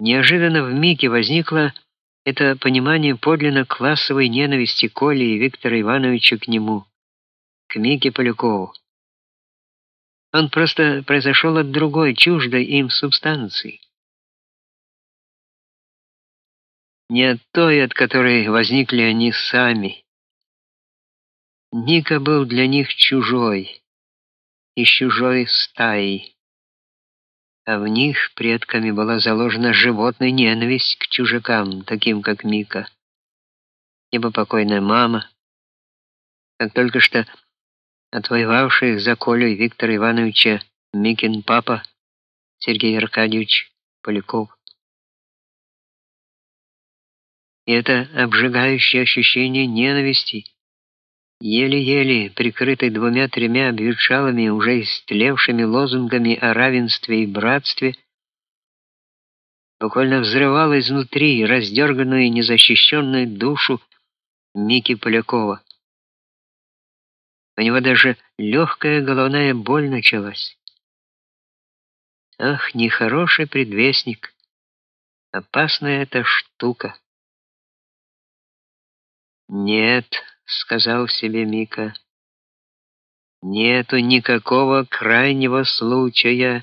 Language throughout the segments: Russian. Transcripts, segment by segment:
Неожиданно в Мике возникло это понимание подлинно классовой ненависти Коли и Виктора Ивановича к нему, к Мике Полякову. Он просто произошел от другой, чуждой им субстанции. Не от той, от которой возникли они сами. Ника был для них чужой, из чужой стаи а в них предками была заложена животная ненависть к чужакам, таким как Мика. Ибо покойная мама, как только что отвоевавший за Колю Виктора Ивановича Микин папа Сергей Аркадьевич Поляков. И это обжигающее ощущение ненависти еле-еле прикрытый двумя-тремя обветшалыми, уже истлевшими лозунгами о равенстве и братстве, буквально взрывала изнутри раздерганную и незащищенную душу Мики Полякова. У него даже легкая головная боль началась. Ах, нехороший предвестник. Опасная эта штука. Нет, сказал себе Мика. Нету никакого крайнего случая.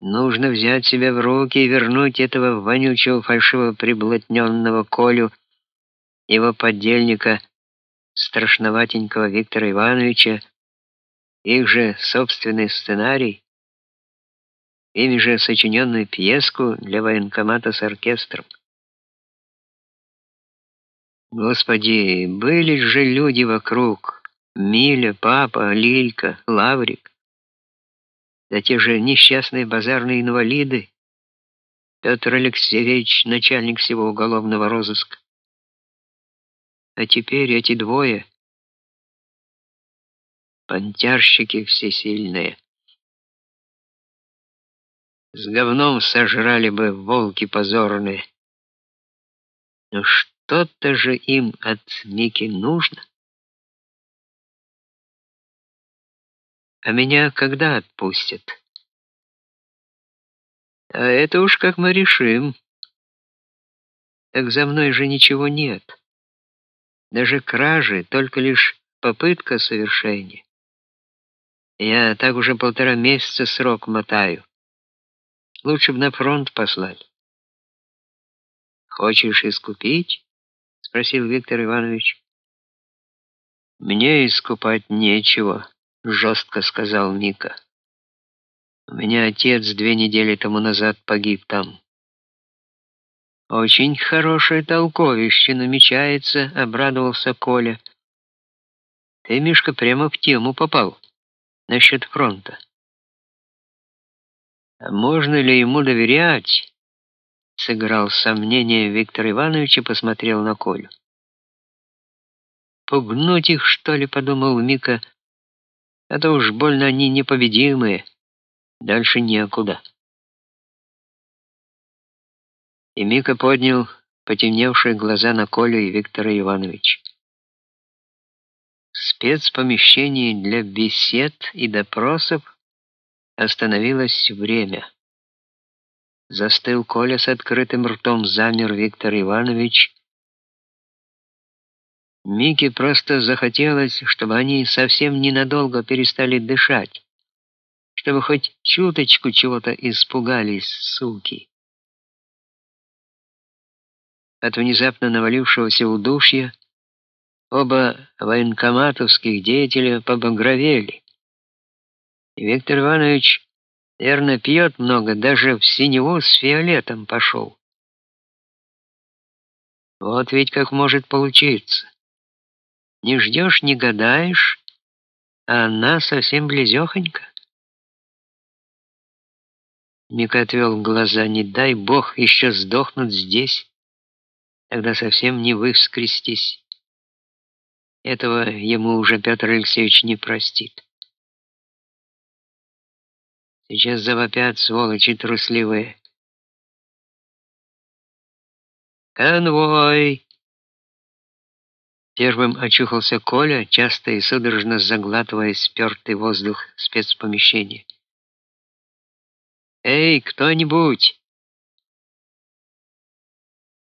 Нужно взять себя в руки и вернуть этого вонючего фальшиво приблотненного Колю, его подельника, страшноватенького Виктора Ивановича, их же собственный сценарий, ими же сочиненную пьеску для военкомата с оркестром. Господи, были же люди вокруг. Миля, папа, Лилька, Лаврик. Да те же несчастные базарные инвалиды. Петр Алексеевич, начальник всего уголовного розыска. А теперь эти двое понтярщики всесильные. С говном сожрали бы волки позорные. Ну что? Что-то же им от Мики нужно. А меня когда отпустят? А это уж как мы решим. Так за мной же ничего нет. Даже кражи, только лишь попытка совершения. Я так уже полтора месяца срок мотаю. Лучше бы на фронт послать. Хочешь искупить? Спросил Виктор Иванович. Мне искупать нечего, жестко сказал Ника. У меня отец две недели тому назад погиб там. Очень хорошее толковище намечается, обрадовался Коля. Ты, Мишка, прямо в тему попал насчет фронта. А можно ли ему доверять? Сыграл сомнение Виктор Иванович и посмотрел на Колю. Пугнуть их, что ли, подумал Мика. Это уж больно они непобедимые. Дальше некуда. И Мика поднял потемневшие глаза на Колю и Виктора Ивановича. В спецпомещении для бесед и допросов остановилось время. Застыл Коля с открытым ртом, замер Виктор Иванович. Мике просто захотелось, чтобы они совсем ненадолго перестали дышать, чтобы хоть чуточку чего-то испугались, суки. От внезапно навалившегося удушья оба военкоматовских деятеля побагровели. И Виктор Иванович Верно, пьет много, даже в синеву с фиолетом пошел. Вот ведь как может получиться. Не ждешь, не гадаешь, а она совсем близёхонька. Мика отвел глаза, не дай бог еще сдохнуть здесь, тогда совсем не выскрестись. Этого ему уже Петр Алексеевич не простит. Сейчас завопят сволочи трусливые. Конвой! Первым очухался Коля, часто и судорожно заглатывая спёртый воздух спецпомещения. Эй, кто-нибудь!